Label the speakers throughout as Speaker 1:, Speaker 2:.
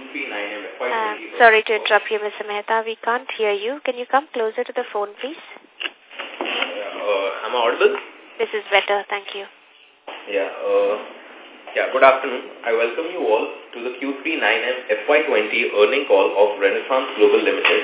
Speaker 1: Q3 9M
Speaker 2: uh, Sorry to interrupt you, Mr. Mehta. We can't hear you. Can you come closer to the phone, please?
Speaker 1: Uh, am I audible?
Speaker 2: This is better. Thank you.
Speaker 1: Yeah. Uh, yeah, good afternoon. I welcome you all to the Q3 9M FY20 earning call of Renaissance Global Limited.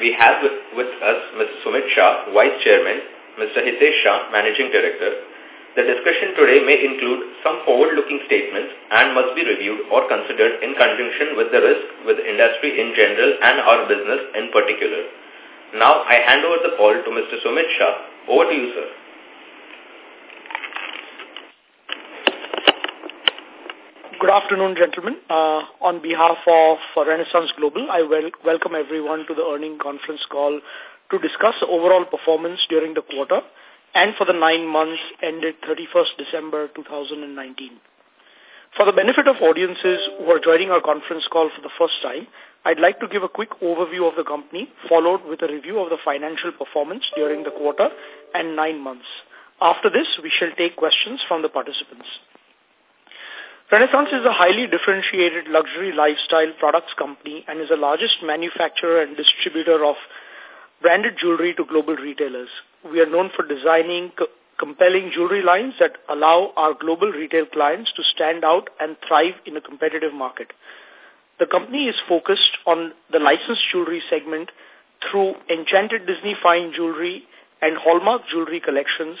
Speaker 1: We have with, with us Mr. Sumit Shah, Vice Chairman, Mr. Hitesh Shah, Managing Director, the discussion today may include some forward-looking statements and must be reviewed or considered in conjunction with the risk with industry in general and our business in particular. Now, I hand over the call to Mr. Sumit Shah. Over to you, sir.
Speaker 3: Good afternoon, gentlemen. Uh, on behalf of Renaissance Global, I wel welcome everyone to the earning conference call to discuss overall performance during the quarter and for the nine months ended 31st December 2019. For the benefit of audiences who are joining our conference call for the first time, I'd like to give a quick overview of the company, followed with a review of the financial performance during the quarter and nine months. After this, we shall take questions from the participants. Renaissance is a highly differentiated luxury lifestyle products company and is the largest manufacturer and distributor of branded jewelry to global retailers. We are known for designing co compelling jewelry lines that allow our global retail clients to stand out and thrive in a competitive market. The company is focused on the licensed jewelry segment through Enchanted Disney Fine Jewelry and Hallmark Jewelry collections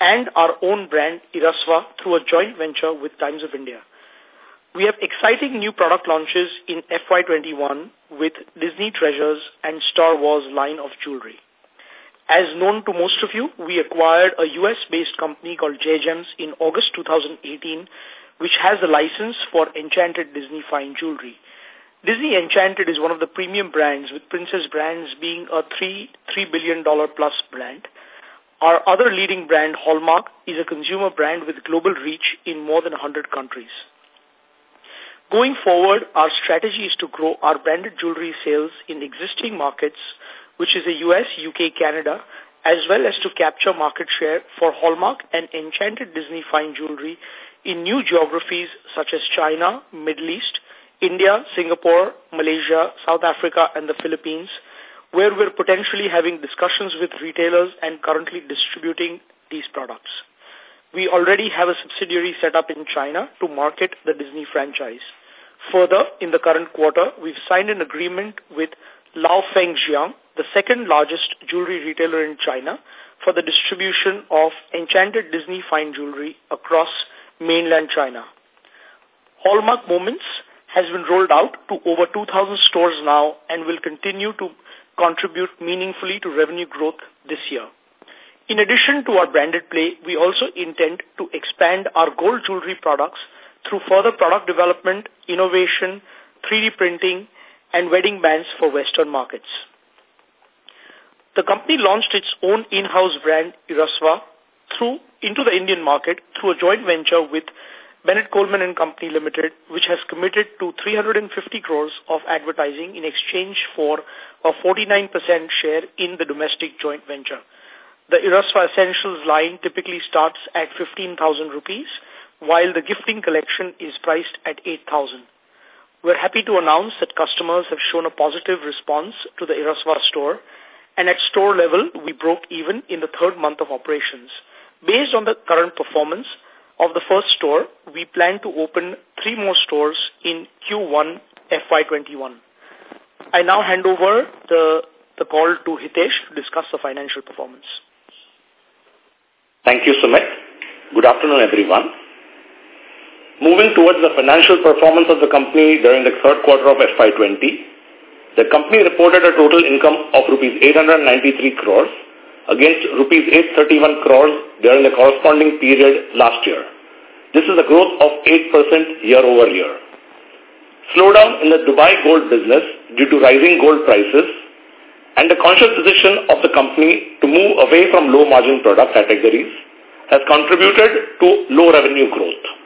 Speaker 3: and our own brand, Irasva, through a joint venture with Times of India. We have exciting new product launches in FY21 with Disney Treasures and Star Wars line of jewelry. As known to most of you, we acquired a US-based company called J Gems in August 2018, which has a license for Enchanted Disney Fine Jewelry. Disney Enchanted is one of the premium brands, with Princess Brands being a 3, $3 billion plus brand. Our other leading brand, Hallmark, is a consumer brand with global reach in more than 100 countries. Going forward, our strategy is to grow our branded jewelry sales in existing markets which is the US, UK, Canada, as well as to capture market share for Hallmark and Enchanted Disney fine jewelry in new geographies such as China, Middle East, India, Singapore, Malaysia, South Africa, and the Philippines, where we're potentially having discussions with retailers and currently distributing these products. We already have a subsidiary set up in China to market the Disney franchise. Further, in the current quarter, we've signed an agreement with Lao Feng Xiang, the second largest jewelry retailer in China, for the distribution of enchanted Disney fine jewelry across mainland China. Hallmark Moments has been rolled out to over 2,000 stores now and will continue to contribute meaningfully to revenue growth this year. In addition to our branded play, we also intend to expand our gold jewelry products through further product development, innovation, 3D printing, and wedding bands for Western markets. The company launched its own in-house brand, Irasva, through into the Indian market through a joint venture with Bennett Coleman and Company Limited, which has committed to 350 crores of advertising in exchange for a 49% share in the domestic joint venture. The Irasva Essentials line typically starts at 15,000 rupees, while the gifting collection is priced at 8,000. We're happy to announce that customers have shown a positive response to the Irasva store, and at store level, we broke even in the third month of operations. Based on the current performance of the first store, we plan to open three more stores in Q1 FY21. I now hand over the, the call to Hitesh to discuss the financial performance.
Speaker 4: Thank you, Sumit. Good afternoon, everyone. Moving towards the financial performance of the company during the third quarter of FY20, the company reported a total income of rupees 893 crores against rupees 831 crores during the corresponding period last year. This is a growth of 8% year over year. Slowdown in the Dubai gold business due to rising gold prices and the conscious decision of the company to move away from low margin product categories has contributed to low revenue growth.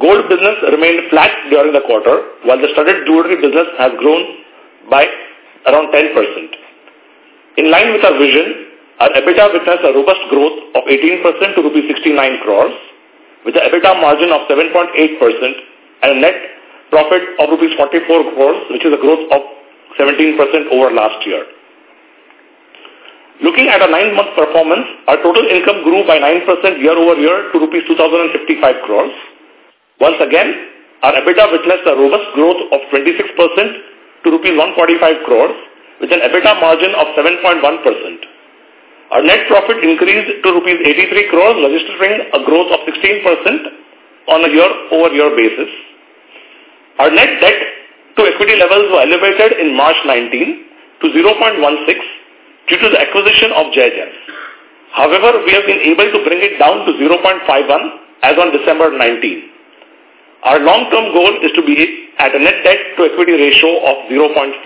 Speaker 4: Gold business remained flat during the quarter, while the studded jewelry business has grown by around 10%. In line with our vision, our EBITDA witnessed a robust growth of 18% to rupees 69 crores, with an EBITDA margin of 7.8% and a net profit of rupees 44 crores, which is a growth of 17% over last year. Looking at our nine-month performance, our total income grew by 9% year-over-year to rupees 2,055 crores. Once again, our EBITDA witnessed a robust growth of 26% to rupees 145 crores with an EBITDA margin of 7.1%. Our net profit increased to rupees 83 crores, registering a growth of 16% on a year-over-year basis. Our net debt to equity levels were elevated in March 19 to 0.16 due to the acquisition of JHS. However, we have been able to bring it down to 0.51 as on December 19. Our long-term goal is to be at a net debt to equity ratio of 0.5.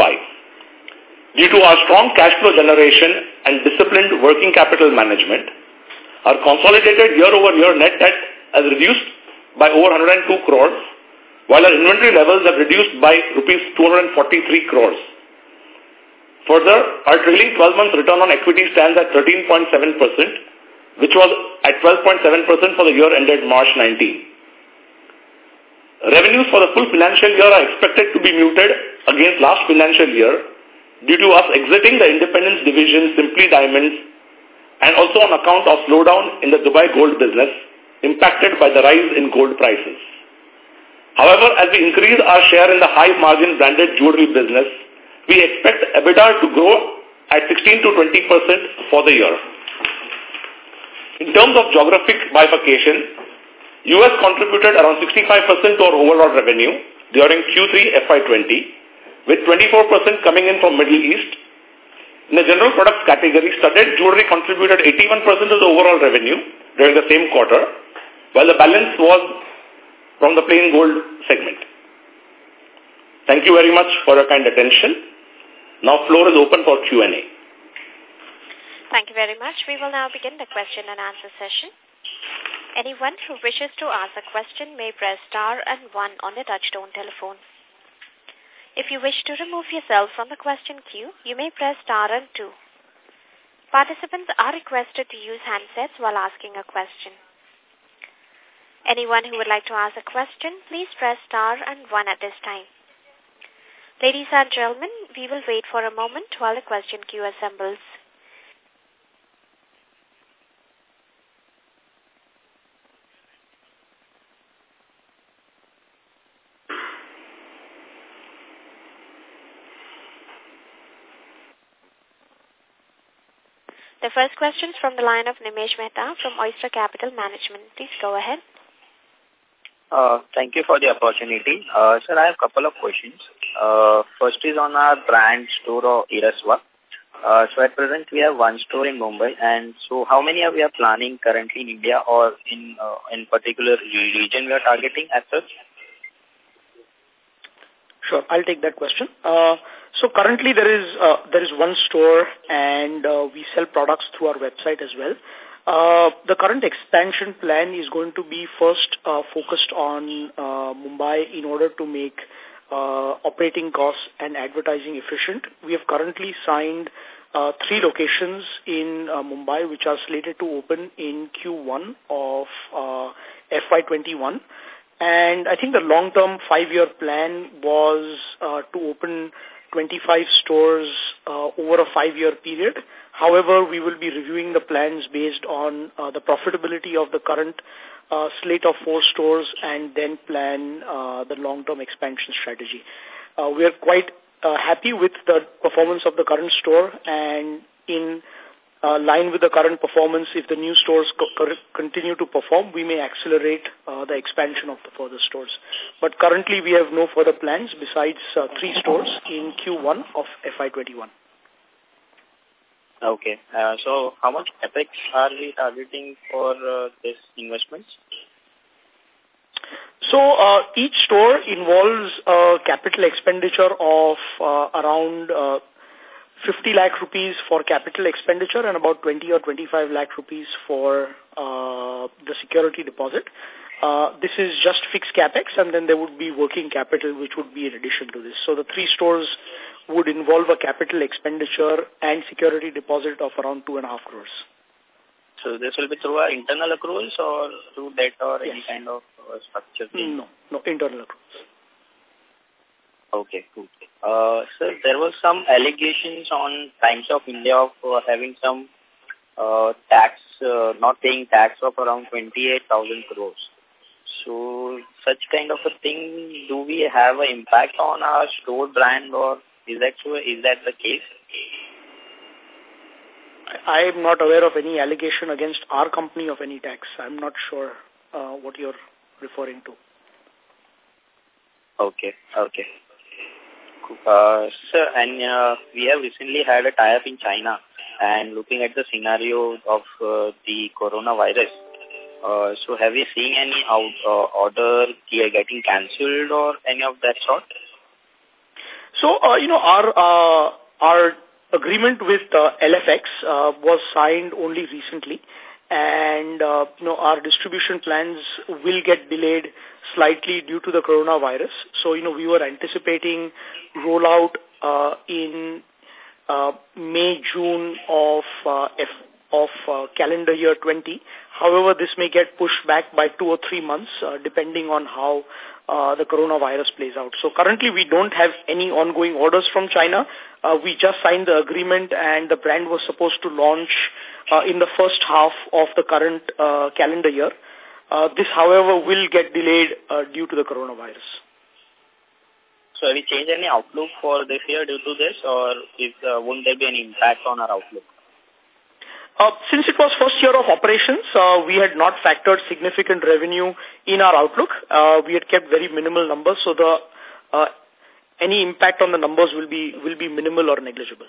Speaker 4: Due to our strong cash flow generation and disciplined working capital management, our consolidated year-over-year net debt has reduced by over 102 crores, while our inventory levels have reduced by rupees 243 crores. Further, our trailing 12 months return on equity stands at 13.7%, which was at 12.7% for the year ended March 19. Revenues for the full financial year are expected to be muted against last financial year due to us exiting the independence division Simply Diamonds and also on account of slowdown in the Dubai gold business impacted by the rise in gold prices. However, as we increase our share in the high-margin branded jewelry business, we expect EBITDA to grow at 16 to 20% for the year. In terms of geographic bifurcation, U.S. contributed around 65% to our overall revenue during Q3 FY20, with 24% coming in from Middle East. In the general products category, studded jewelry contributed 81% of the overall revenue during the same quarter, while the balance was from the plain gold segment. Thank you very much for your kind attention. Now floor is open for Q&A.
Speaker 2: Thank you very much. We will now begin the question and answer session. Anyone who wishes to ask a question may press star and one on the touchtone telephone. If you wish to remove yourself from the question queue, you may press star and two. Participants are requested to use handsets while asking a question. Anyone who would like to ask a question, please press star and one at this time. Ladies and gentlemen, we will wait for a moment while the question queue assembles. The first question is from the line of Nimesh Mehta from Oyster Capital Management. Please go ahead.
Speaker 5: Uh, thank you for the opportunity. Uh, sir, I have a couple of questions. Uh, first is on our brand store of Irasva. Uh, so at present we have one store in Mumbai and so how many are we are planning currently in India or in uh, in particular region we are targeting as such?
Speaker 3: Sure, I'll take that question. Uh, so currently there is uh, there is one store and uh, we sell products through our website as well. Uh, the current expansion plan is going to be first uh, focused on uh, Mumbai in order to make uh, operating costs and advertising efficient. We have currently signed uh, three locations in uh, Mumbai which are slated to open in Q1 of uh, FY21. And I think the long-term five-year plan was uh, to open 25 stores uh, over a five-year period. However, we will be reviewing the plans based on uh, the profitability of the current uh, slate of four stores and then plan uh, the long-term expansion strategy. Uh, we are quite uh, happy with the performance of the current store and in uh, line with the current performance, if the new stores co continue to perform, we may accelerate uh, the expansion of the further stores. But currently, we have no further plans besides uh, three stores in Q1 of FY21.
Speaker 5: Okay. Uh, so, how much capex are we targeting for uh, this investments?
Speaker 3: So, uh, each store involves a capital expenditure of uh, around uh, 50 lakh rupees for capital expenditure and about 20 or 25 lakh rupees for uh, the security deposit. Uh, this is just fixed capex and then there would be working capital which would be in addition to this. So the three stores would involve a capital expenditure and security deposit of around two and a half crores.
Speaker 5: So this will be through our internal accruals or through debt or yes. any kind of uh, structure?
Speaker 3: No, no, internal accruals.
Speaker 5: Okay, cool. Uh, sir, there was some allegations on Times of India of uh, having some uh, tax, uh, not paying tax of around 28,000 crores. So, such kind of a thing, do we have an impact on our store brand or is that so, is that the case?
Speaker 3: I am not aware of any allegation against our company of any tax. I'm not sure uh, what you're referring to.
Speaker 5: Okay, okay. Uh, sir, and uh, we have recently had a tie-up in China and looking at the scenario of uh, the coronavirus, uh, so have you seen any out, uh, order getting cancelled or any of that sort?
Speaker 3: So, uh, you know, our uh, our agreement with uh, LFX uh, was signed only recently and uh, you know our distribution plans will get delayed slightly due to the coronavirus. So you know we were anticipating rollout uh, in uh, May June of uh, F of uh, calendar year 20. However, this may get pushed back by two or three months uh, depending on how uh, the coronavirus plays out. So currently we don't have any ongoing orders from China. Uh, we just signed the agreement and the brand was supposed to launch uh, in the first half of the current uh, calendar year. Uh, this, however, will get delayed uh, due to the coronavirus.
Speaker 5: So have you changed any outlook for this year due to this or is, uh, won't there be any impact on our outlook?
Speaker 3: Uh, since it was first year of operations, uh, we had not factored significant revenue in our outlook. Uh, we had kept very minimal numbers, so the uh, any impact on the numbers will be will be minimal or negligible.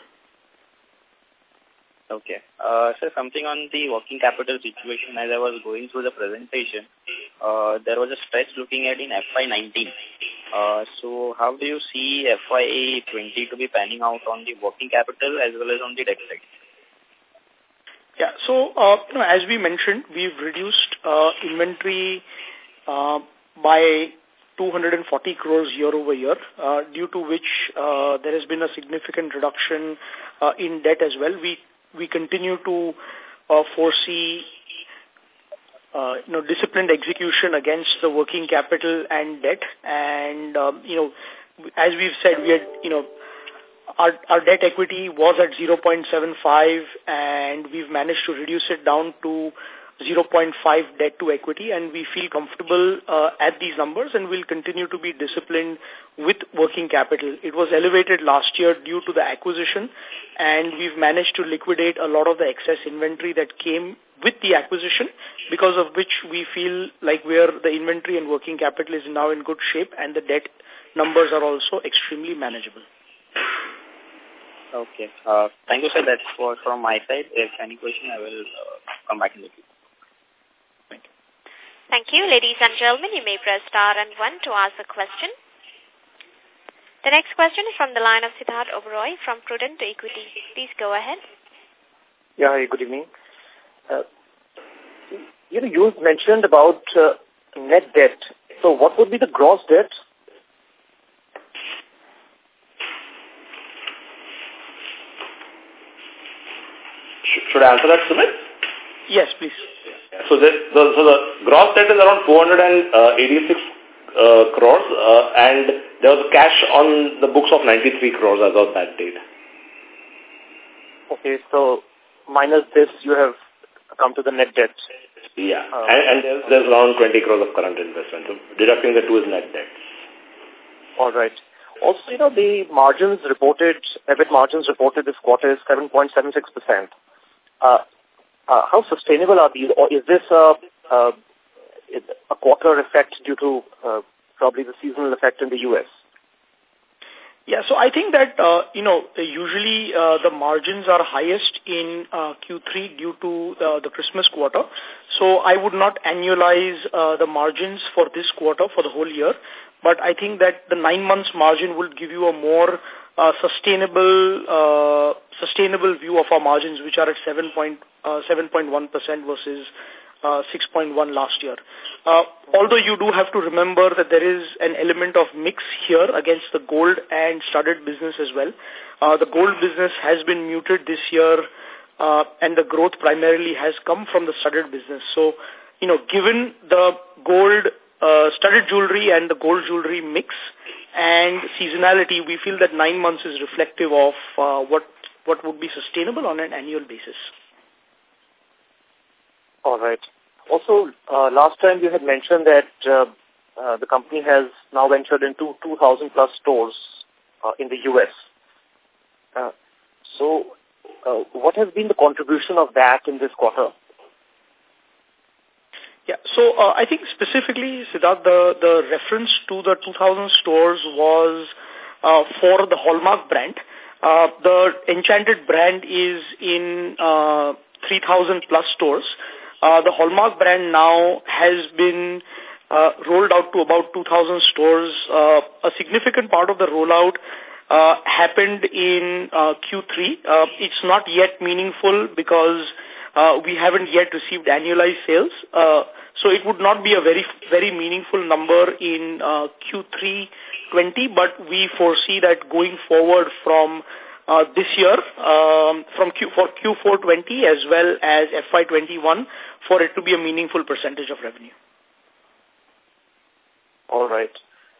Speaker 5: Okay. Uh, so something on the working capital situation as I was going through the presentation, uh, there was a stretch looking at in FY19. Uh, so how do you see FY20 to be panning out on the working capital as well as on the debt side?
Speaker 3: Yeah, so uh, you know, as we mentioned, we've reduced uh, inventory uh, by 240 crores year over year, uh, due to which uh, there has been a significant reduction uh, in debt as well. We we continue to uh, foresee uh, you know, disciplined execution against the working capital and debt. And, um, you know, as we've said, we had, you know, our, our debt equity was at 0.75 and we've managed to reduce it down to 0.5 debt to equity and we feel comfortable uh, at these numbers and will continue to be disciplined with working capital. It was elevated last year due to the acquisition and we've managed to liquidate a lot of the excess inventory that came with the acquisition because of which we feel like where the inventory and working capital is now in good shape and the debt numbers are also extremely manageable.
Speaker 5: Okay. Uh, thank you, sir. That's for from my side. If any question, I will uh, come back in the.
Speaker 2: Thank you. Ladies and gentlemen, you may press star and one to ask a question. The next question is from the line of Siddharth Oberoi from Prudent Equity. Please go ahead.
Speaker 6: Yeah, hi, good evening. Uh, you know, you mentioned about uh, net debt. So what would be the gross debt?
Speaker 4: Should I answer that, Sumit?
Speaker 3: Yes, please.
Speaker 4: So the, the, so the gross debt is around 486 uh, crores uh, and there was cash on the books of 93 crores as of that date.
Speaker 6: Okay, so minus this you have come to the net debt.
Speaker 4: Yeah, uh, and, and there's, there's around 20 crores of current investment. So deducting the two is net debt.
Speaker 6: All right. Also, you know, the margins reported, EBIT margins reported this quarter is 7.76%. Uh, uh, how sustainable are these, or is this a, a, a quarter effect due to uh, probably the seasonal effect in the U.S.?
Speaker 3: Yeah, so I think that, uh, you know, usually uh, the margins are highest in uh, Q3 due to uh, the Christmas quarter. So I would not annualize uh, the margins for this quarter for the whole year. But I think that the nine months margin will give you a more uh, sustainable uh, sustainable view of our margins, which are at 7.1% uh, versus uh, 6.1 last year. Uh, although you do have to remember that there is an element of mix here against the gold and studded business as well. Uh, the gold business has been muted this year uh, and the growth primarily has come from the studded business. So, you know, given the gold uh, studded jewelry and the gold jewelry mix and seasonality, we feel that nine months is reflective of uh, what what would be sustainable on an annual basis.
Speaker 6: All right. Also, uh, last time you had mentioned that uh, uh, the company has now ventured into 2,000 plus stores uh, in the U.S. Uh, so, uh, what has been the contribution of that in this quarter?
Speaker 3: Yeah, so uh, I think specifically, Siddharth, the, the reference to the 2,000 stores was uh, for the Hallmark brand. Uh, the Enchanted brand is in uh, 3,000 plus stores. Uh, the Hallmark brand now has been uh, rolled out to about 2,000 stores. Uh, a significant part of the rollout uh, happened in uh, Q3. Uh, it's not yet meaningful because uh, we haven't yet received annualized sales. Uh, so it would not be a very, very meaningful number in uh, Q3 20, but we foresee that going forward from uh, this year, um, from Q, for Q4 20 as well as FY 21, for it to be a meaningful percentage of revenue.
Speaker 6: All right.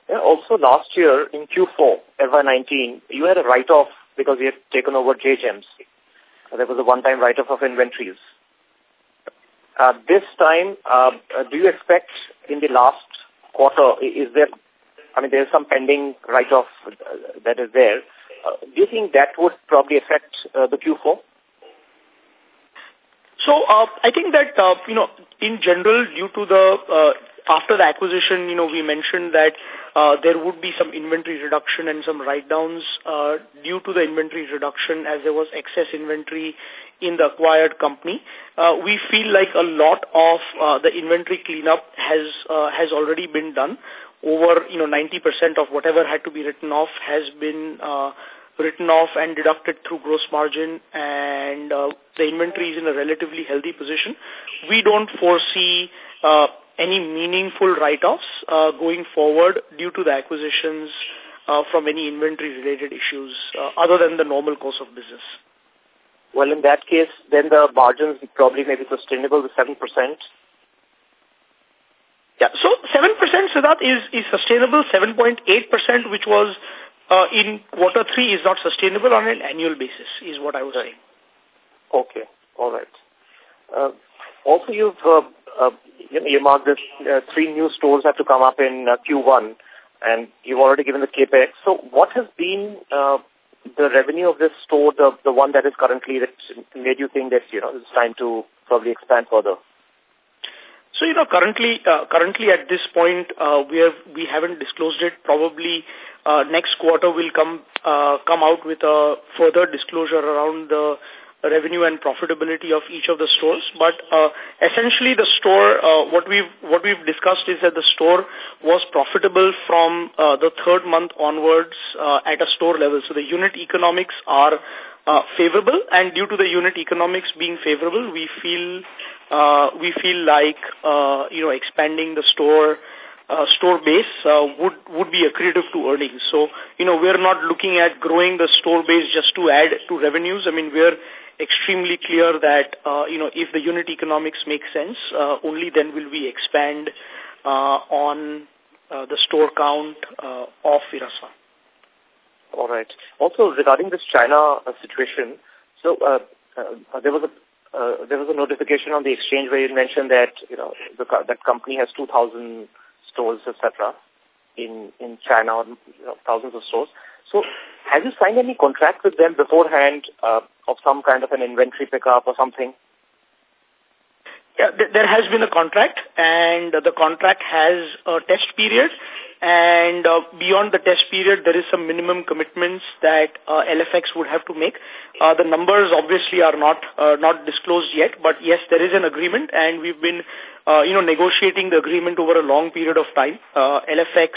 Speaker 6: Yeah, also, last year in Q4, FY19, you had a write-off because you had taken over JGEMS. There was a one-time write-off of inventories. Uh, this time, uh, do you expect in the last quarter, is there, I mean, there's some pending write-off uh, that is there. Uh, do you think that would probably affect uh, the Q4?
Speaker 3: So uh, I think that, uh, you know, in general, due to the, uh, after the acquisition, you know, we mentioned that uh, there would be some inventory reduction and some write-downs uh, due to the inventory reduction as there was excess inventory in the acquired company. Uh, we feel like a lot of uh, the inventory cleanup has uh, has already been done. Over you know 90% of whatever had to be written off has been uh, written off and deducted through gross margin, and uh, the inventory is in a relatively healthy position. We don't foresee uh, any meaningful write-offs uh, going forward due to the acquisitions uh, from any inventory-related issues uh, other than the normal course of business.
Speaker 6: Well, in that case, then the margins probably may be sustainable with 7%.
Speaker 3: Yeah, so 7% Siddharth is, is sustainable. 7.8%, which was uh, in quarter three, is not sustainable on an annual basis, is what I was saying.
Speaker 6: Okay, all right. Uh, also, you've uh, uh, you know, you marked that uh, three new stores have to come up in uh, Q1, and you've already given the capex. So, what has been uh, the revenue of this store, the the one that is currently that made you think that you know it's time to probably expand further?
Speaker 3: So, you know, currently, uh, currently at this point, uh, we have, we haven't disclosed it. Probably, uh, next quarter will come, uh, come out with a further disclosure around the revenue and profitability of each of the stores. But, uh, essentially the store, uh, what we've, what we've discussed is that the store was profitable from, uh, the third month onwards, uh, at a store level. So the unit economics are, uh, favorable and due to the unit economics being favorable, we feel uh, we feel like, uh, you know, expanding the store uh, store base uh, would would be accretive to earnings. So, you know, we're not looking at growing the store base just to add to revenues. I mean, we're extremely clear that, uh, you know, if the unit economics make sense, uh, only then will we expand uh, on uh, the store count uh, of Irasva.
Speaker 6: All right. Also, regarding this China uh, situation, so uh, uh, there was a uh, there was a notification on the exchange where you mentioned that you know the, that company has 2,000 stores, etc. in in China, or, you know, thousands of stores. So, have you signed any contract with them beforehand uh, of some kind of an inventory pickup or something?
Speaker 3: Yeah, th there has been a contract, and the contract has a test period, and uh, beyond the test period, there is some minimum commitments that uh, LFX would have to make. Uh, the numbers obviously are not uh, not disclosed yet, but yes, there is an agreement, and we've been, uh, you know, negotiating the agreement over a long period of time. Uh, LFX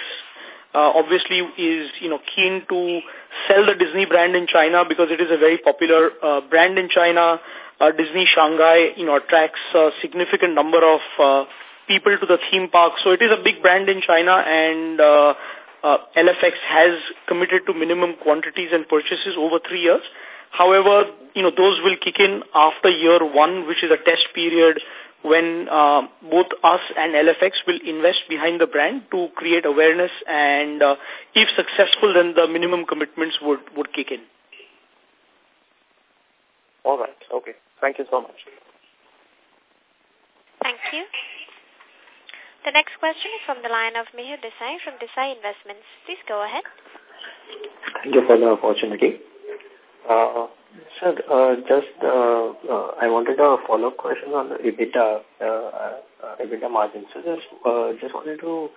Speaker 3: uh, obviously is, you know, keen to sell the Disney brand in China because it is a very popular uh, brand in China. Uh, Disney Shanghai, you know, attracts a significant number of uh, people to the theme park. So it is a big brand in China and uh, uh, LFX has committed to minimum quantities and purchases over three years. However, you know, those will kick in after year one, which is a test period when uh, both us and LFX will invest behind the brand to create awareness and uh, if successful, then the minimum commitments would, would kick in.
Speaker 6: All right. Okay. Thank you so much.
Speaker 2: Thank you. The next question is from the line of Mihir Desai from Desai Investments. Please go ahead.
Speaker 7: Thank you for the opportunity. Uh, sir, uh, just uh, uh, I wanted a follow-up question on the EBITDA, uh, uh, EBITDA margin. So just uh, just wanted to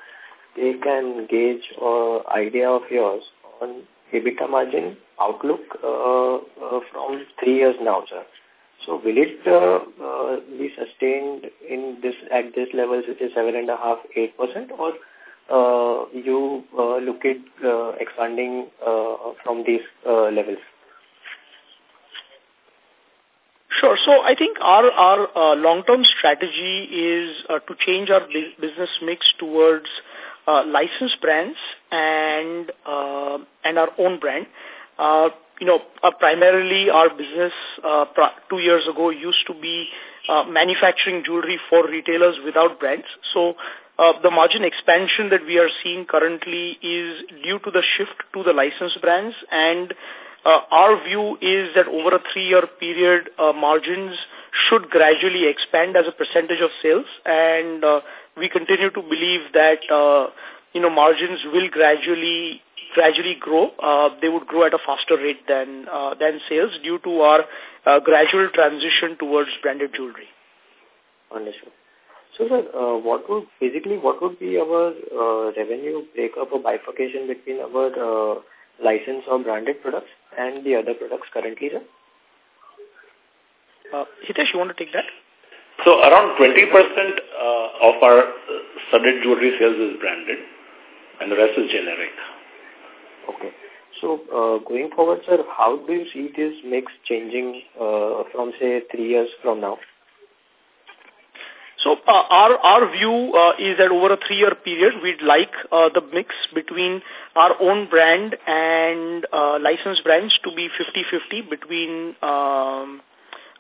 Speaker 7: take and gauge or idea of yours on EBITDA margin outlook uh, uh, from three years now, sir. So will it uh, uh, be sustained in this at this level, which is seven and a half, eight percent, or uh, you uh, look at uh, expanding uh, from these uh, levels?
Speaker 3: Sure. So I think our, our uh, long-term strategy is uh, to change our business mix towards uh, licensed brands and uh, and our own brand. Uh, you know, uh, primarily our business uh, two years ago used to be uh, manufacturing jewelry for retailers without brands. So uh, the margin expansion that we are seeing currently is due to the shift to the licensed brands and our view is that over a three-year period, uh, margins should gradually expand as a percentage of sales, and uh, we continue to believe that uh, you know margins will gradually gradually grow. Uh, they would grow at a faster rate than uh, than sales due to our uh, gradual transition towards branded jewelry.
Speaker 7: Understood. So, sir, uh, what would basically what would be our uh, revenue breakup or bifurcation between our uh, licensed or branded products and the other products currently, sir?
Speaker 3: Uh, Hitesh, you want to take that?
Speaker 4: So around 20% uh, of our studded jewelry sales is branded and the rest is generic.
Speaker 7: Okay. So uh, going forward, sir, how do you see this mix changing uh, from, say, three years from now?
Speaker 3: So uh, our our view uh, is that over a three-year period, we'd like uh, the mix between our own brand and uh, licensed brands to be 50-50 between um,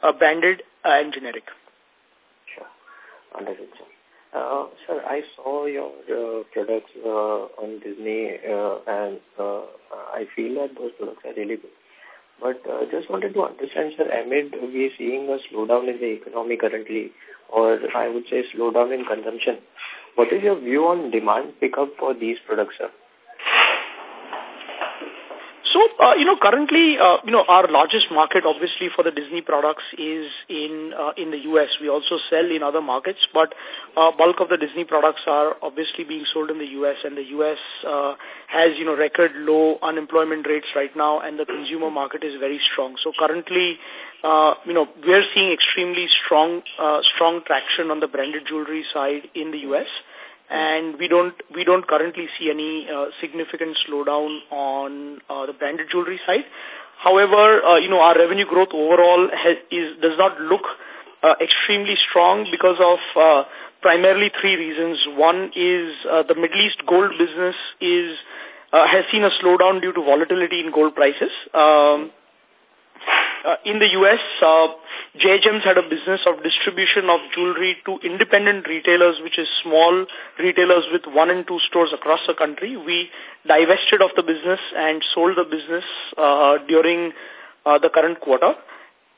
Speaker 3: uh, branded and generic.
Speaker 7: Sure. Understood, sir. Uh, sir, I saw your uh, products uh, on Disney uh, and uh, I feel that those products are really good. But uh, just wanted to understand, sir, amid we seeing a slowdown in the economy currently, or I would say slowdown in consumption, what is your view on demand pickup for these products, sir?
Speaker 3: So, uh, you know, currently, uh, you know, our largest market, obviously, for the Disney products is in uh, in the U.S. We also sell in other markets, but uh, bulk of the Disney products are obviously being sold in the U.S. and the U.S. Uh, has, you know, record low unemployment rates right now, and the consumer market is very strong. So currently, uh, you know, we're seeing extremely strong uh, strong traction on the branded jewelry side in the U.S and we don't we don't currently see any uh, significant slowdown on uh, the branded jewelry side. However, uh, you know our revenue growth overall has, is does not look uh, extremely strong because of uh, primarily three reasons. One is uh, the Middle East gold business is uh, has seen a slowdown due to volatility in gold prices. Um, uh, in the U.S., uh, J. Gems had a business of distribution of jewelry to independent retailers, which is small retailers with one and two stores across the country. We divested of the business and sold the business uh, during uh, the current quarter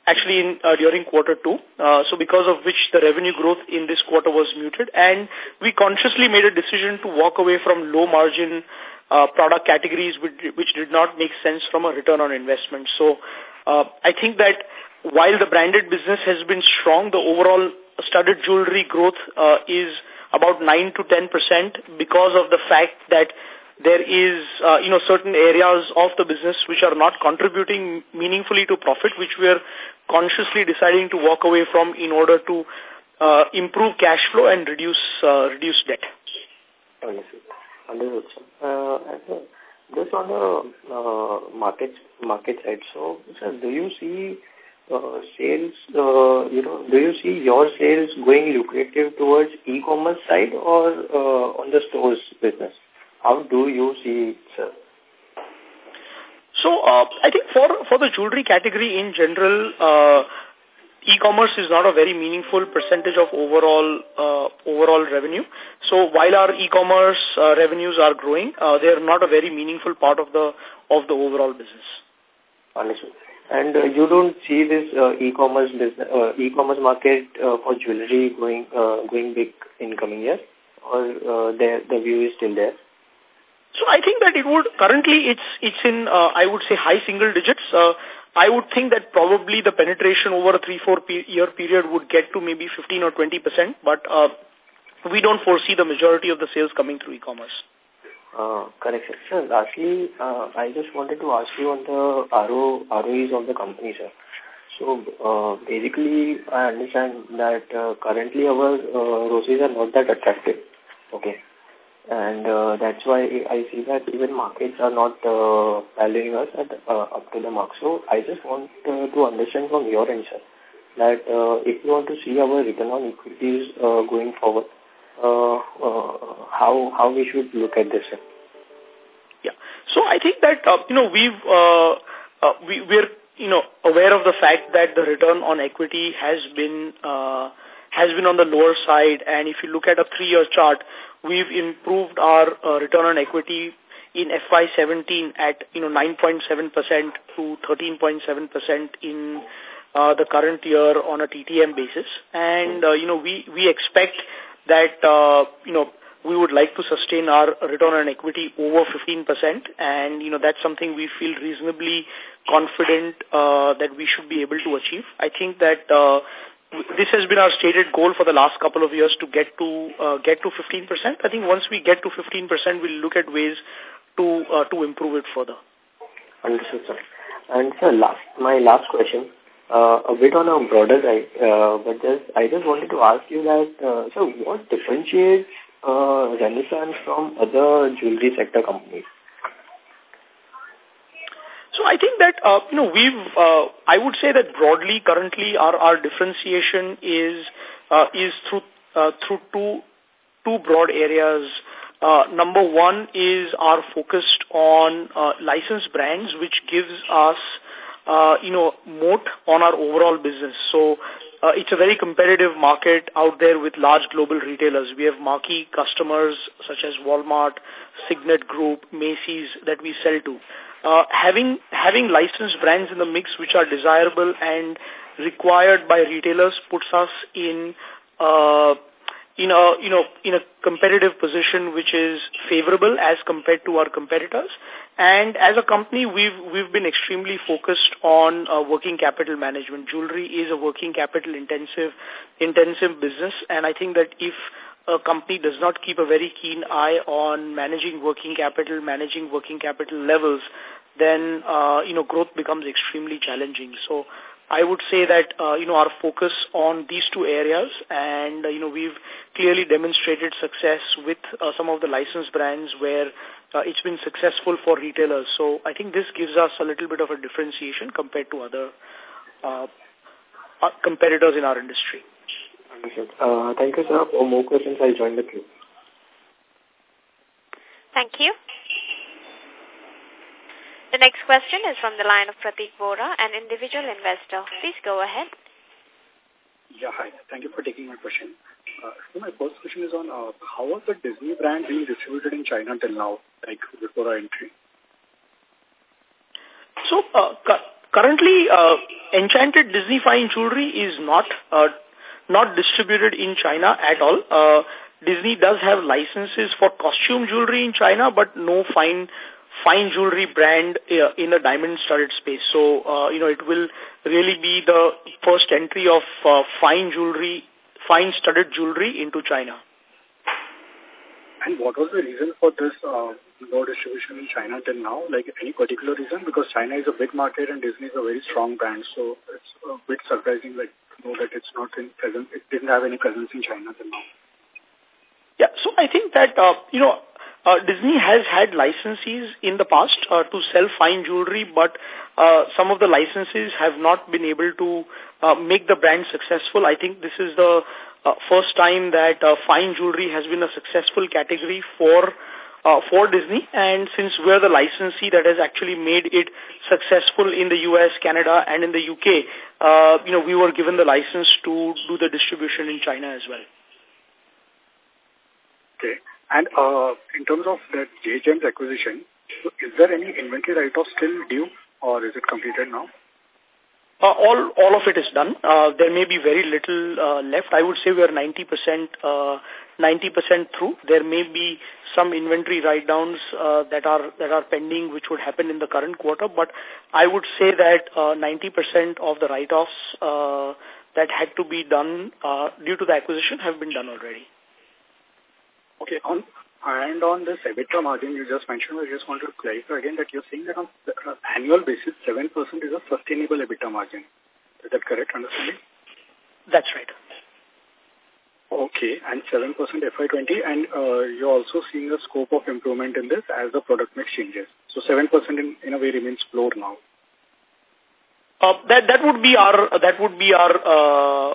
Speaker 3: actually in uh, during quarter two. Uh, so because of which the revenue growth in this quarter was muted. And we consciously made a decision to walk away from low margin uh, product categories which, which did not make sense from a return on investment. So uh, I think that while the branded business has been strong, the overall studded jewelry growth uh, is about 9 to 10 percent because of the fact that there is, uh, you know, certain areas of the business which are not contributing meaningfully to profit, which we are consciously deciding to walk away from in order to uh, improve cash flow and reduce uh, reduce debt.
Speaker 7: Understood. Understood. Uh, just on the uh, market market side, so sir, do you see uh, sales, uh, you know, do you see your sales going lucrative towards e-commerce side or uh, on the stores business? How do you see it, sir?
Speaker 3: So, uh, I think for, for the jewelry category in general, uh, e-commerce is not a very meaningful percentage of overall uh, overall revenue. So while our e-commerce uh, revenues are growing, uh, they are not a very meaningful part of the of the overall business.
Speaker 7: Understood. And uh, you don't see this uh, e-commerce business, uh, e-commerce market uh, for jewelry going uh, going big in coming years, or uh, the the view is still there?
Speaker 3: So I think that it would currently it's it's in uh, I would say high single digits. Uh, I would think that probably the penetration over a three four pe year period would get to maybe 15 or 20 percent, but uh, we don't foresee the majority of the sales coming through e-commerce.
Speaker 7: Uh, correct, sir. Lastly, uh, I just wanted to ask you on the RO, ROEs of the company, sir. So, uh, basically, I understand that uh, currently our uh, are not that attractive. Okay. And uh, that's why I see that even markets are not uh, valuing us at, uh, up to the mark. So, I just want uh, to understand from your end, sir, that uh, if you want to see our return on equities uh, going forward, uh, uh, how how we should look at this?
Speaker 3: Yeah. So I think that uh, you know we've uh, uh, we we're you know aware of the fact that the return on equity has been uh, has been on the lower side, and if you look at a three-year chart, we've improved our uh, return on equity in FY17 at you know 9.7 percent to 13.7 percent in uh, the current year on a TTM basis, and uh, you know we we expect that, uh, you know, we would like to sustain our return on equity over 15% and, you know, that's something we feel reasonably confident uh, that we should be able to achieve. I think that uh, this has been our stated goal for the last couple of years to get to uh, get to 15%. I think once we get to 15%, we'll look at ways to uh, to improve it further.
Speaker 7: Understood, sir. And sir, last my last question uh, a bit on a broader side, uh, but just I just wanted to ask you that, uh, so what differentiates uh, Renaissance from other jewelry sector companies?
Speaker 3: So I think that, uh, you know, we've, uh, I would say that broadly, currently, our, our differentiation is, uh, is through, uh, through two, two broad areas. Uh, number one is our focused on uh, licensed brands, which gives us uh, you know, moat on our overall business. So uh, it's a very competitive market out there with large global retailers. We have marquee customers such as Walmart, Signet Group, Macy's that we sell to. Uh, having having licensed brands in the mix which are desirable and required by retailers puts us in uh, in a you know in a competitive position which is favorable as compared to our competitors and as a company we've we've been extremely focused on uh, working capital management. Jewelry is a working capital intensive intensive business. And i think that if a company does not keep a very keen eye on managing working capital managing working capital levels then uh, you know growth becomes extremely challenging. So I would say that, uh, you know, our focus on these two areas and, uh, you know, we've clearly demonstrated success with uh, some of the licensed brands where uh, it's been successful for retailers. So I think this gives us a little bit of a differentiation compared to other uh, uh competitors in our industry.
Speaker 7: Uh, thank you, sir. For more questions, I'll join the queue.
Speaker 2: Thank you. The next question is from the line of Pratik Vora, an individual investor. Please go ahead.
Speaker 8: Yeah, hi. Thank you for taking my question. Uh, so my first question is on uh, how was the Disney brand being distributed in China till now, like before our entry?
Speaker 3: So uh, cu currently, uh, Enchanted Disney Fine Jewelry is not uh, not distributed in China at all. Uh, Disney does have licenses for costume jewelry in China, but no fine fine jewelry brand uh, in the diamond studded space. So, uh, you know, it will really be the first entry of uh, fine jewelry, fine studded jewelry into China.
Speaker 8: And what was the reason for this uh, no distribution in China till now? Like any particular reason? Because China is a big market and Disney is a very strong brand. So it's a bit surprising like know that it's not in present, it didn't have any presence in China till now.
Speaker 3: Yeah, so I think that, uh, you know, uh, Disney has had licensees in the past uh, to sell fine jewelry, but uh, some of the licenses have not been able to uh, make the brand successful. I think this is the uh, first time that uh, fine jewelry has been a successful category for uh, for Disney. And since we're the licensee that has actually made it successful in the US, Canada, and in the UK, uh, you know, we were given the license to do the distribution in China as well.
Speaker 8: Okay. And uh, in terms of the JGEMS acquisition, is there any inventory write-off still due or is it completed now?
Speaker 3: Uh, all all of it is done. Uh, there may be very little uh, left. I would say we are 90% 90% uh, through. There may be some inventory write-downs uh, that are that are pending, which would happen in the current quarter. But I would say that 90% uh, of the write-offs that had to be done due to the acquisition have been done already.
Speaker 8: Okay. On and on this EBITDA margin you just mentioned, I just want to clarify again that you're saying that on uh, annual basis, 7% is a sustainable EBITDA margin. Is that correct understanding?
Speaker 3: That's right.
Speaker 8: Okay, and 7% FY20, and uh, you're also seeing a scope of improvement in this as the product mix changes. So 7% in, in a way remains floor now.
Speaker 3: Uh, that that would be our that would be our uh,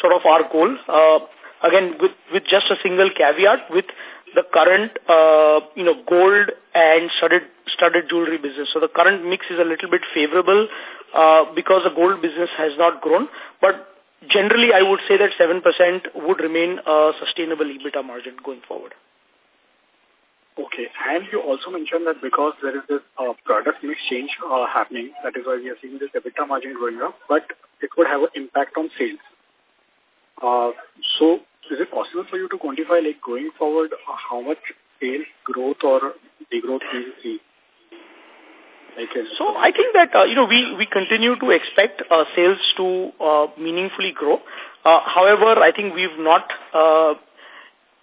Speaker 3: sort of our goal. Uh, again, with with just a single caveat, with the current, uh, you know, gold and studded, studded jewelry business. So the current mix is a little bit favorable uh, because the gold business has not grown. But generally, I would say that 7% would remain a sustainable EBITDA margin going forward.
Speaker 8: Okay. And you also mentioned that because there is this uh, product mix change uh, happening, that is why we are seeing this EBITDA margin going up, but it would have an impact on sales. Uh, so is it possible for you to quantify, like, going forward, uh, how much sales growth or degrowth we see?
Speaker 3: so I think that, uh, you know, we, we continue to expect uh, sales to uh, meaningfully grow. Uh, however, I think we've not, uh,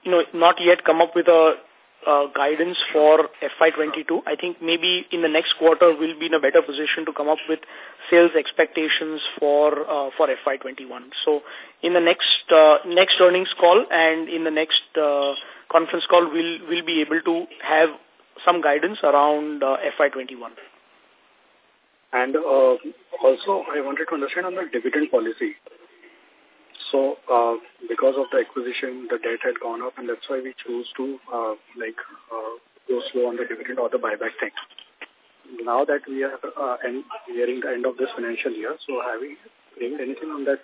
Speaker 3: you know, not yet come up with a uh, guidance for FY22. I think maybe in the next quarter we'll be in a better position to come up with sales expectations for uh, for FY21. So in the next uh, next earnings call and in the next uh, conference call, we'll we'll be able to have some guidance around uh, FY21.
Speaker 8: And uh, also, I wanted to understand on the dividend policy. So, uh, because of the acquisition, the debt had gone up, and that's why we chose to, uh, like, uh, go slow on the dividend or the buyback thing. Now that we are uh, end, nearing the end of this financial year, so have we framed anything on that?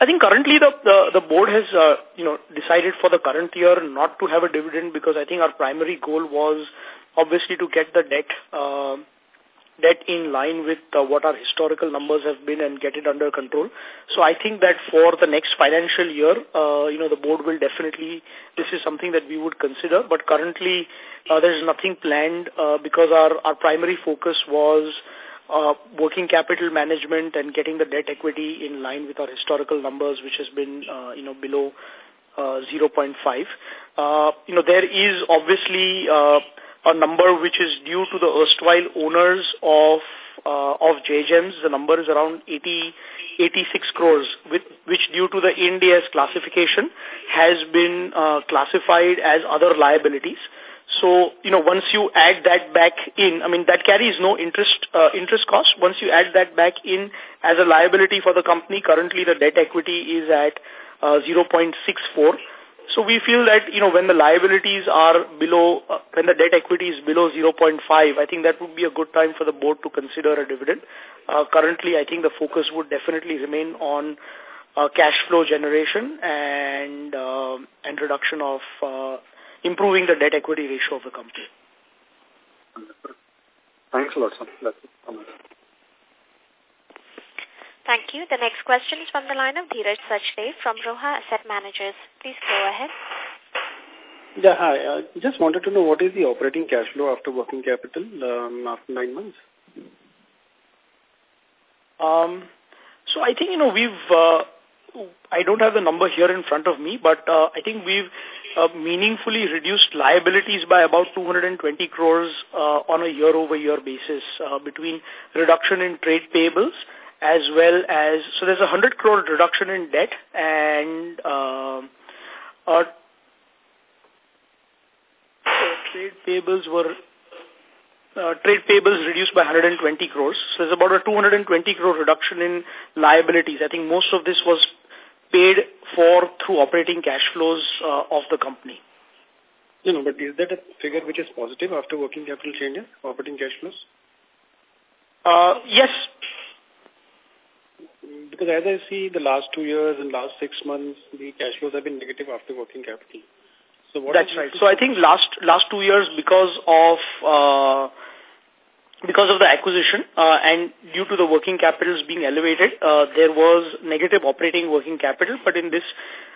Speaker 3: I think currently the, the, the board has, uh, you know, decided for the current year not to have a dividend because I think our primary goal was obviously to get the debt uh, debt in line with uh, what our historical numbers have been and get it under control. So I think that for the next financial year, uh, you know, the board will definitely, this is something that we would consider, but currently uh, there is nothing planned uh, because our, our primary focus was uh, working capital management and getting the debt equity in line with our historical numbers, which has been, uh, you know, below uh, 0.5. Uh, you know, there is obviously uh, a number which is due to the erstwhile owners of uh, of JGEMS. The number is around 80, 86 crores, with, which due to the IND-AS classification has been uh, classified as other liabilities. So, you know, once you add that back in, I mean, that carries no interest uh, interest cost. Once you add that back in as a liability for the company, currently the debt equity is at uh, 0.64. So we feel that, you know, when the liabilities are below, uh, when the debt equity is below 0.5, I think that would be a good time for the board to consider a dividend. Uh, currently, I think the focus would definitely remain on uh, cash flow generation and, uh, and reduction of, uh, improving the debt equity ratio of the company.
Speaker 8: Thanks a lot, sir. That's it.
Speaker 2: Thank you. The next question is from the line of Dheeraj Sachdev from Roha Asset Managers. Please go ahead.
Speaker 9: Yeah, hi. I uh, just wanted to know what is the operating cash flow after working capital um, after nine months?
Speaker 3: Um, so I think, you know, we've, uh, I don't have the number here in front of me, but uh, I think we've uh, meaningfully reduced liabilities by about 220 crores uh, on a year-over-year -year basis uh, between reduction in trade payables as well as, so there's a 100 crore reduction in debt and uh, uh, trade payables were uh, trade payables reduced by 120 crores. So there's about a 220 crore reduction in liabilities. I think most of this was paid for through operating cash flows uh, of the company.
Speaker 9: No, no, but is that a figure which is positive after working capital changes, operating cash flows?
Speaker 3: Uh, yes.
Speaker 9: Because as I see the last two years and last six months, the cash flows have been negative after working capital. So what
Speaker 3: That's right. So I think last last two years because of uh, because of the acquisition uh, and due to the working capitals being elevated, uh, there was negative operating working capital. But in this,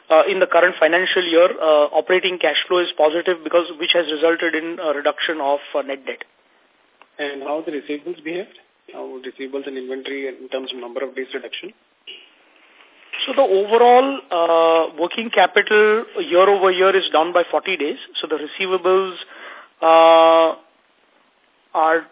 Speaker 3: uh, in the current financial year, uh, operating cash flow is positive because which has resulted in a reduction of uh, net debt.
Speaker 9: And how the receivables behaved? How receivables and inventory in terms of number of days reduction?
Speaker 3: So the overall uh, working capital year over year is down by 40 days. So the receivables uh, are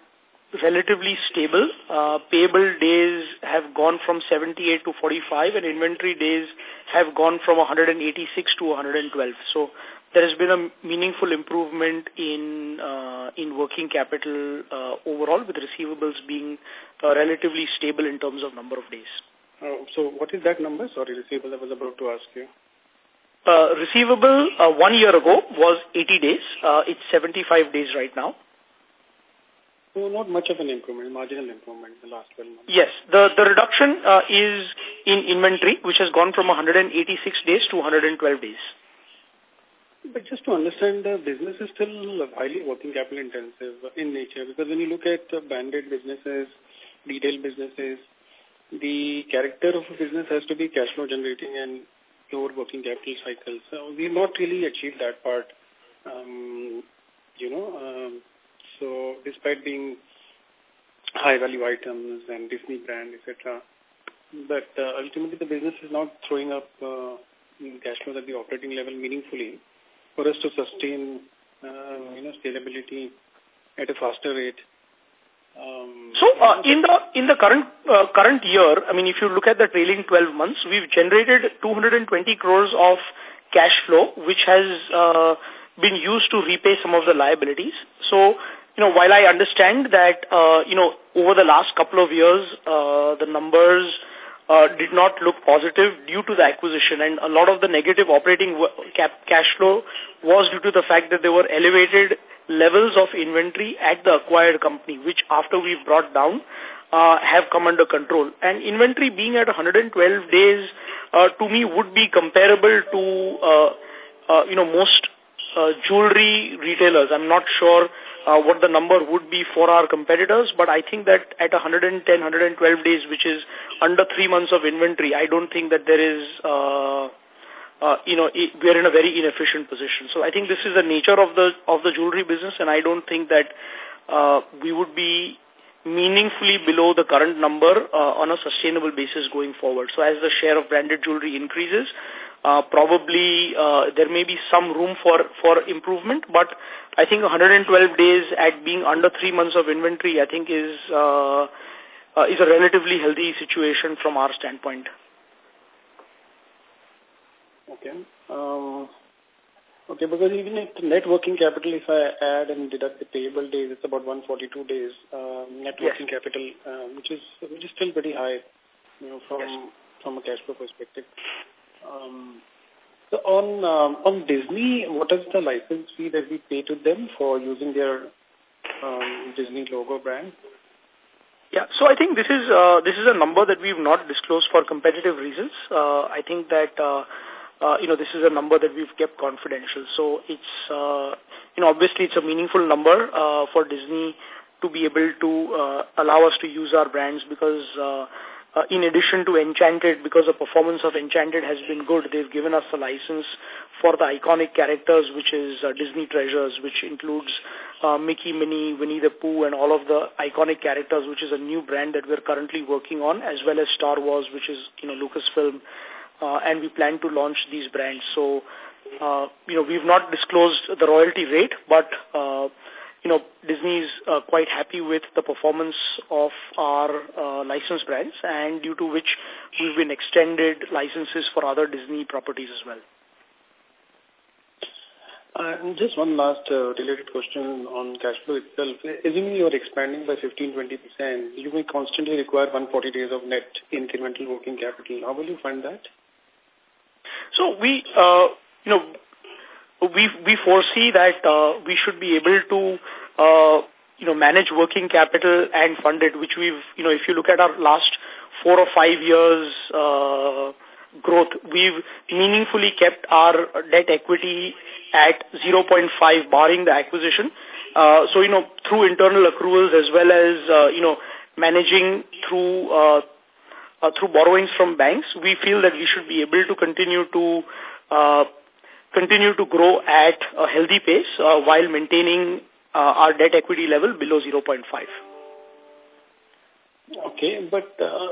Speaker 3: relatively stable. Uh, payable days have gone from 78 to 45 and inventory days have gone from 186 to 112. So there has been a meaningful improvement in uh, in working capital uh, overall with receivables being uh, relatively stable in terms of number of days.
Speaker 9: Uh, so what is that number? Sorry, receivable, I was about to ask you.
Speaker 3: Uh, receivable uh, one year ago was 80 days. Uh, it's 75 days right now.
Speaker 9: So not much of an improvement, marginal improvement in the last 12 months.
Speaker 3: Yes, the, the reduction uh, is in inventory, which has gone from 186 days to 112 days.
Speaker 9: But just to understand, the business is still highly working capital intensive in nature because when you look at uh, branded businesses, retail businesses, the character of a business has to be cash flow generating and lower working capital cycles. So we've not really achieved that part, um, you know. Um, so despite being high value items and Disney brand, etc., but uh, ultimately the business is not throwing up uh, cash flows at the operating level meaningfully for us to sustain, uh, you know, scalability at a faster rate. Um,
Speaker 3: so uh, in the in the current uh, current year, I mean, if you look at the trailing 12 months, we've generated 220 crores of cash flow, which has uh, been used to repay some of the liabilities. So you know, while I understand that, uh, you know, over the last couple of years, uh, the numbers uh, did not look positive due to the acquisition and a lot of the negative operating cash flow was due to the fact that there were elevated levels of inventory at the acquired company, which after we've brought down, uh, have come under control. And inventory being at 112 days, uh, to me, would be comparable to, uh, uh, you know, most uh, jewelry retailers. I'm not sure uh, what the number would be for our competitors, but I think that at 110, 112 days, which is under three months of inventory, I don't think that there is, uh, uh, you know, we're in a very inefficient position. So I think this is the nature of the of the jewelry business, and I don't think that uh, we would be meaningfully below the current number uh, on a sustainable basis going forward. So as the share of branded jewelry increases, uh, probably uh, there may be some room for, for improvement, but I think 112 days at being under three months of inventory, I think is, uh, uh, is a relatively healthy situation from our standpoint.
Speaker 9: Okay. Um, okay, because even if net working capital, if I add and deduct the payable days, it's about 142 days um, net
Speaker 3: yes.
Speaker 9: capital, uh, which is which is still pretty high, you know, from yes. from a cash flow perspective. Um, so on um, on Disney, what is the license fee that we pay to them for using their um, Disney logo brand?
Speaker 3: Yeah, so I think this is uh, this is a number that we've not disclosed for competitive reasons. Uh, I think that uh, uh, you know this is a number that we've kept confidential. So it's uh, you know obviously it's a meaningful number uh, for Disney to be able to uh, allow us to use our brands because. Uh, uh, in addition to Enchanted, because the performance of Enchanted has been good, they've given us a license for the iconic characters, which is uh, Disney Treasures, which includes uh, Mickey, Minnie, Winnie the Pooh, and all of the iconic characters, which is a new brand that we're currently working on, as well as Star Wars, which is, you know, Lucasfilm, uh, and we plan to launch these brands. So, uh, you know, we've not disclosed the royalty rate, but uh, you know, Disney is uh, quite happy with the performance of our uh, license brands and due to which we've been extended licenses for other Disney properties as well.
Speaker 9: Uh, just one last uh, related question on cash flow itself. Assuming you're expanding by 15-20%, you may constantly require 140 days of net incremental working capital. How will you fund that?
Speaker 3: So we, uh, you know, we we foresee that uh, we should be able to uh, you know manage working capital and fund it, which we've you know if you look at our last four or five years uh, growth, we've meaningfully kept our debt equity at 0.5 barring the acquisition. Uh, so, you know, through internal accruals as well as, uh, you know, managing through uh, uh, through borrowings from banks, we feel that we should be able to continue to uh, continue to grow at a healthy pace uh, while maintaining uh, our debt equity level below 0.5.
Speaker 9: Okay, but uh,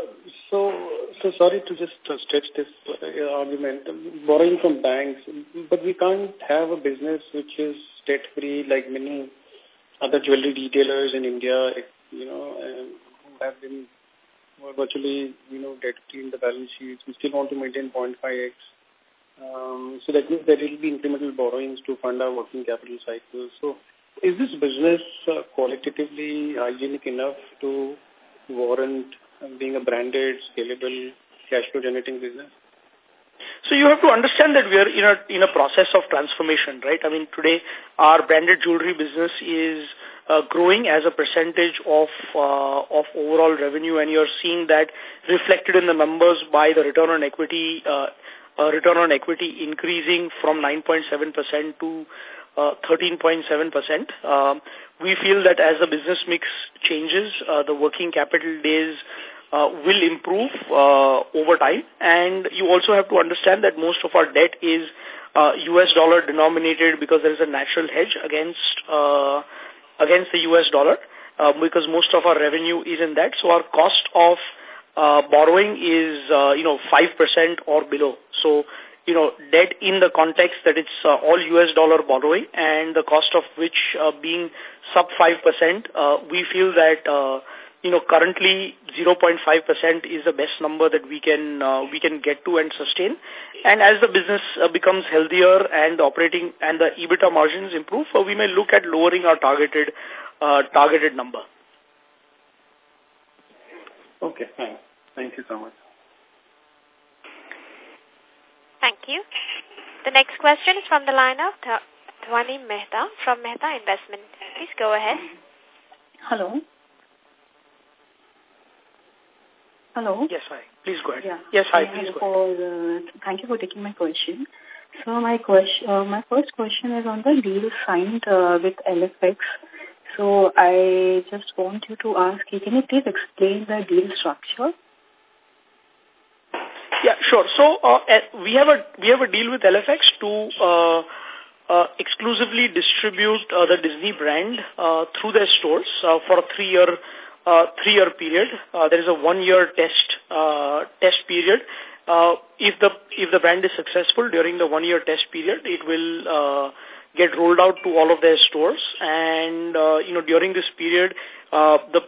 Speaker 9: so so sorry to just uh, stretch this uh, argument. Borrowing from banks, but we can't have a business which is debt free like many other jewelry retailers in India. You know, who have been virtually you know debt free in the balance sheets. We still want to maintain 0.5x. Um, so that means there will be incremental borrowings to fund our working capital cycle. So is this business uh, qualitatively hygienic enough to warrant being a branded, scalable, cash flow generating business?
Speaker 3: So you have to understand that we are in a in a process of transformation, right? I mean, today our branded jewelry business is uh, growing as a percentage of uh, of overall revenue, and you're seeing that reflected in the numbers by the return on equity, uh, uh, return on equity increasing from 9.7% to 13.7%. Uh, um, we feel that as the business mix changes, uh, the working capital days uh, will improve uh, over time. And you also have to understand that most of our debt is uh, US dollar denominated because there is a natural hedge against uh, against the US dollar uh, because most of our revenue is in that. So our cost of uh, borrowing is, uh, you know, 5% or below. So you know, debt in the context that it's uh, all US dollar borrowing and the cost of which uh, being sub 5%, uh, we feel that, uh, you know, currently 0.5% is the best number that we can uh, we can get to and sustain. And as the business uh, becomes healthier and the operating and the EBITDA margins improve, uh, we may look at lowering our targeted uh, targeted number.
Speaker 9: Okay, thanks. Thank you so much.
Speaker 2: Thank you. The next question is from the line of Dhwani Mehta from Mehta Investment. Please go ahead.
Speaker 10: Hello. Hello.
Speaker 3: Yes, hi. Please go ahead.
Speaker 10: Yeah.
Speaker 3: Yes, hi. Please go
Speaker 10: for, ahead. Uh, thank you for taking my question. So my question, uh, my first question is on the deal signed uh, with LFX. So I just want you to ask, can you please explain the deal structure?
Speaker 3: Yeah, sure. So uh, we have a we have a deal with LFX to uh, uh, exclusively distribute uh, the Disney brand uh, through their stores uh, for a three year uh, three year period. Uh, there is a one year test uh, test period. Uh, if the if the brand is successful during the one year test period, it will uh, get rolled out to all of their stores. And uh, you know during this period, uh, the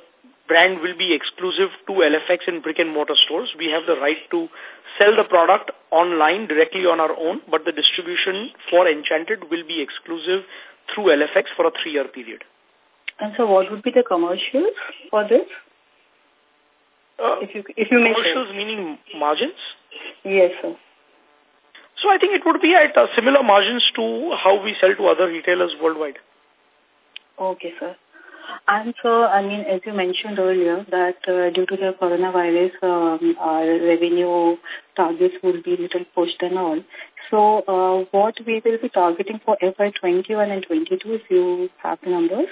Speaker 3: brand will be exclusive to LFX in brick and mortar stores. We have the right to sell the product online directly on our own, but the distribution for Enchanted will be exclusive through LFX for a three-year period.
Speaker 10: And so what would be the commercials for this?
Speaker 3: Uh,
Speaker 10: if you if you
Speaker 3: commercials meaning margins?
Speaker 10: Yes, sir.
Speaker 3: So I think it would be at uh, similar margins to how we sell to other retailers worldwide.
Speaker 10: Okay, sir. And so, I mean, as you mentioned earlier, that uh, due to the coronavirus, um, our revenue targets will be little pushed and all. So, uh, what we will be targeting for FY21 and 22, if you have the numbers?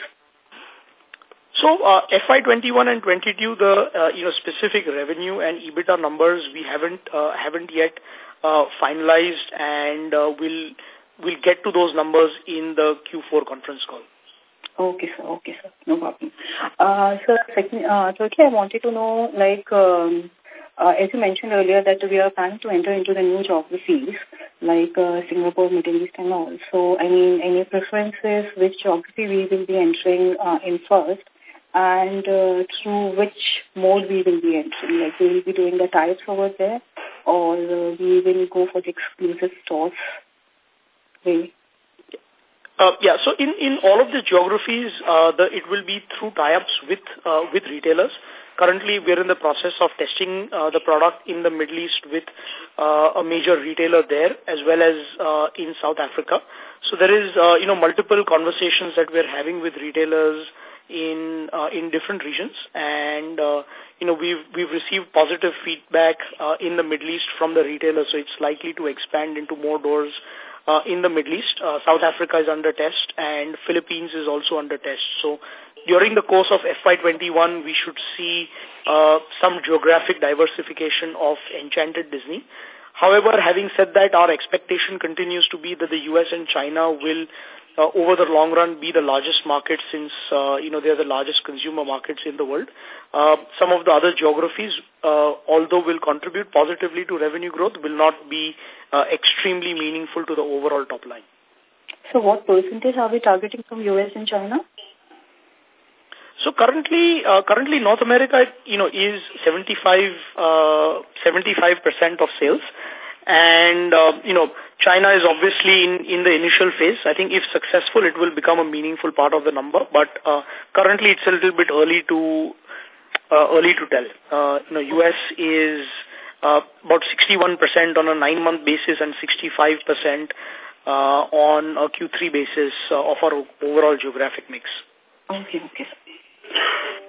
Speaker 3: So, uh, FY21 and 22, the uh, you know specific revenue and EBITDA numbers we haven't uh, haven't yet uh, finalized, and uh, we'll we'll get to those numbers in the Q4 conference call.
Speaker 10: Okay, sir. Okay, sir. No problem. Uh, so, second, uh, thirdly, I wanted to know, like, um, uh, as you mentioned earlier, that we are planning to enter into the new geographies, like uh, Singapore, Middle East and all. So, I mean, any preferences, which geography we will be entering uh, in first, and uh, through which mode we will be entering? Like, we will be doing the types over there, or uh, we will go for the exclusive stores way?
Speaker 3: Uh, yeah, so in, in all of the geographies, uh, the, it will be through tie-ups with, uh, with retailers. currently we're in the process of testing uh, the product in the Middle East with uh, a major retailer there as well as uh, in South Africa. So there is, uh, you know, multiple conversations that we're having with retailers in uh, in different regions and uh, you know we've we've received positive feedback uh, in the Middle East from the retailers so it's likely to expand into more doors uh, in the Middle East. Uh, South Africa is under test and Philippines is also under test. So during the course of FY21, we should see uh, some geographic diversification of Enchanted Disney. However, having said that, our expectation continues to be that the US and China will, uh, over the long run, be the largest markets since, uh, you know, they are the largest consumer markets in the world. Uh, some of the other geographies, uh, although will contribute positively to revenue growth, will not be uh, extremely meaningful to the overall top line.
Speaker 10: So what percentage are we targeting from US and China?
Speaker 3: So currently, uh, currently North America, you know, is 75, uh, 75% of sales. And, uh, you know, China is obviously in, in the initial phase. I think if successful, it will become a meaningful part of the number. But uh, currently, it's a little bit early to uh, early to tell. Uh, you know, U.S. is uh, about 61% on a nine-month basis and 65% uh, on a Q3 basis uh, of our overall geographic mix.
Speaker 10: Okay, okay.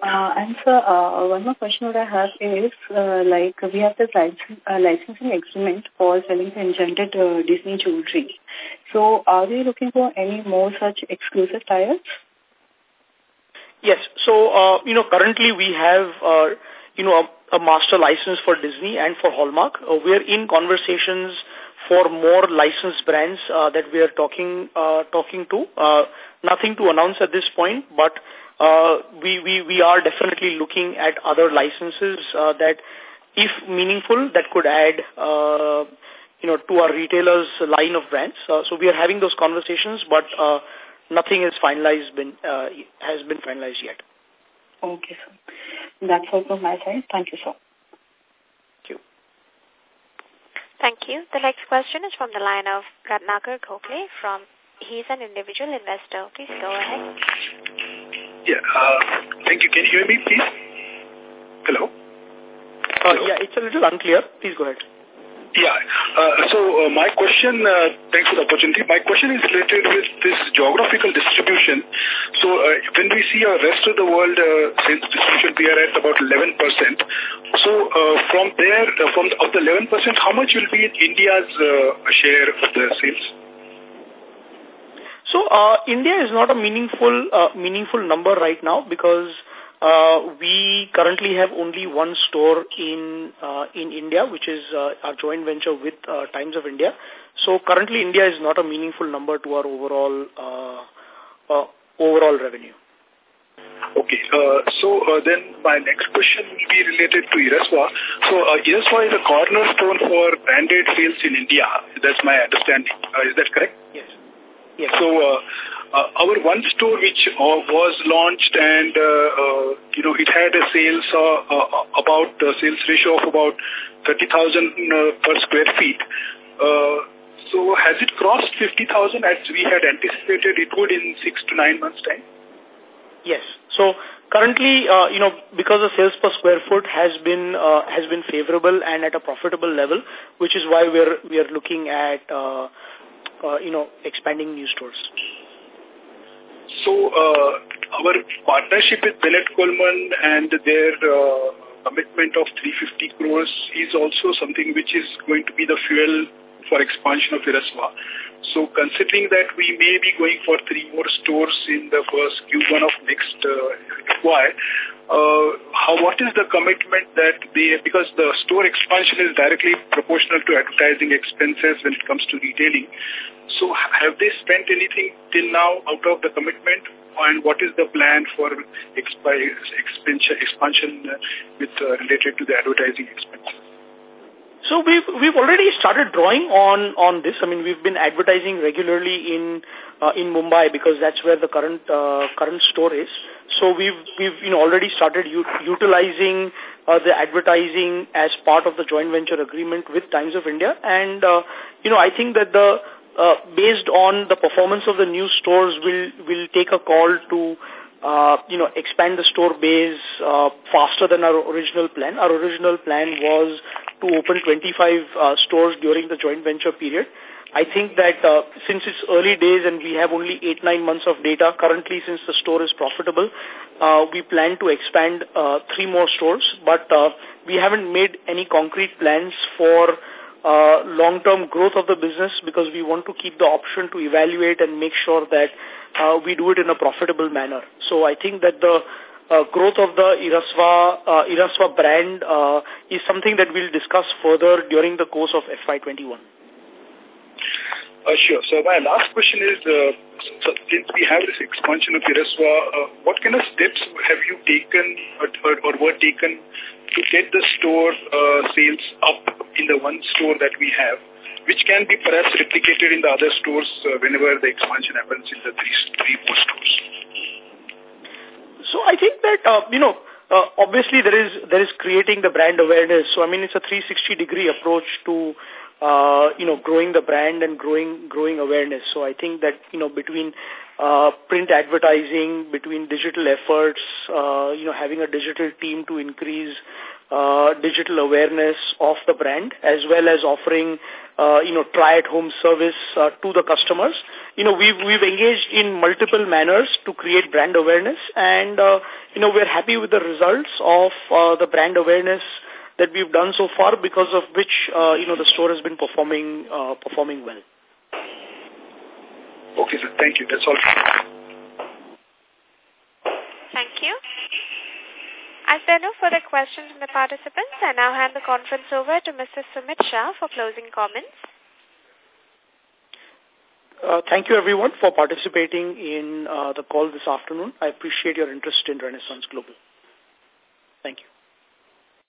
Speaker 10: Uh, and so, uh, one more question that I have is, uh, like, we have the license, uh, licensing agreement for selling the enchanted uh, Disney jewelry. So, are we looking for any more such exclusive tires?
Speaker 3: Yes. So, uh, you know, currently we have, uh, you know, a, a master license for Disney and for Hallmark. Uh, we are in conversations for more licensed brands uh, that we are talking uh, talking to. Uh, nothing to announce at this point, but uh, we, we, we are definitely looking at other licenses uh, that, if meaningful, that could add, uh, you know, to our retailers' line of brands. Uh, so we are having those conversations, but uh, nothing is finalized, been, uh, has been finalized yet.
Speaker 10: Okay, sir. That's all from my side. Thank you, sir.
Speaker 3: Thank you.
Speaker 2: Thank you. The next question is from the line of Ratnakar Gokhale from, he's an individual investor. Please go ahead.
Speaker 11: Yeah, uh, thank you. Can you hear me, please? Hello?
Speaker 3: Uh, Hello? Yeah, it's a little unclear. Please go ahead.
Speaker 11: Yeah. Uh, so uh, my question, uh, thanks for the opportunity. My question is related with this geographical distribution. So uh, when we see our rest of the world uh, sales distribution, we are at about 11%. So uh, from there, uh, from the, of the 11%, how much will be in India's uh, share of the sales?
Speaker 3: So uh, India is not a meaningful uh, meaningful number right now because uh, we currently have only one store in uh, in India, which is uh, our joint venture with uh, Times of India. So currently, India is not a meaningful number to our overall uh, uh, overall revenue.
Speaker 11: Okay, uh, so uh, then my next question will be related to Irasva. So uh, Irasva is a cornerstone for branded sales in India. That's my understanding. Uh, is that correct?
Speaker 3: Yes. Yes.
Speaker 11: So uh, uh, our one store which uh, was launched and, uh, uh, you know, it had a sales uh, uh, about a sales ratio of about 30,000 uh, per square feet. Uh, so has it crossed 50,000 as we had anticipated it would in six to nine months' time?
Speaker 3: Yes. So currently, uh, you know, because the sales per square foot has been uh, has been favorable and at a profitable level, which is why we're we are looking at uh, uh, you know expanding new stores.
Speaker 11: So uh, our partnership with Bennett Coleman and their uh, commitment of 350 crores is also something which is going to be the fuel for expansion of Irasva. So considering that we may be going for three more stores in the first Q1 of next uh, FY, uh, how, what is the commitment that they, because the store expansion is directly proportional to advertising expenses when it comes to retailing. So have they spent anything till now out of the commitment? And what is the plan for expansion, expansion with uh, related to the advertising expenses?
Speaker 3: So we've we've already started drawing on on this. I mean, we've been advertising regularly in uh, in Mumbai because that's where the current uh, current store is. So we've we've you know already started utilizing uh, the advertising as part of the joint venture agreement with Times of India, and uh, you know I think that the uh, based on the performance of the new stores we'll, we'll take a call to uh, you know, expand the store base uh, faster than our original plan. Our original plan was to open 25 uh, stores during the joint venture period. I think that uh, since it's early days and we have only eight, nine months of data currently since the store is profitable, uh, we plan to expand uh, three more stores, but uh, we haven't made any concrete plans for uh, long-term growth of the business because we want to keep the option to evaluate and make sure that uh, we do it in a profitable manner. So I think that the uh, growth of the Irasva, uh, Irasva brand uh, is something that we'll discuss further during the course of FY21.
Speaker 11: Uh, sure. So my last question is, uh, so since we have this expansion of Irasva, uh, what kind of steps have you taken or, or, were taken to get the store uh, sales up in the one store that we have, which can be perhaps replicated in the other stores uh, whenever the expansion happens in the three, three more stores?
Speaker 3: So I think that, uh, you know, uh, obviously there is there is creating the brand awareness. So I mean, it's a 360 degree approach to uh, you know, growing the brand and growing growing awareness. So I think that, you know, between uh, print advertising, between digital efforts, uh, you know, having a digital team to increase uh, digital awareness of the brand, as well as offering, uh, you know, try-at-home service uh, to the customers. You know, we've, we've engaged in multiple manners to create brand awareness, and, uh, you know, we're happy with the results of uh, the brand awareness that we've done so far because of which, uh, you know, the store has been performing, uh, performing well.
Speaker 11: Okay, sir. Thank you. That's all.
Speaker 2: Thank you. As there are no further questions from the participants, I now hand the conference over to Mr. Sumit Shah for closing comments.
Speaker 3: Uh, thank you everyone for participating in uh, the call this afternoon. I appreciate your interest in Renaissance Global. Thank you.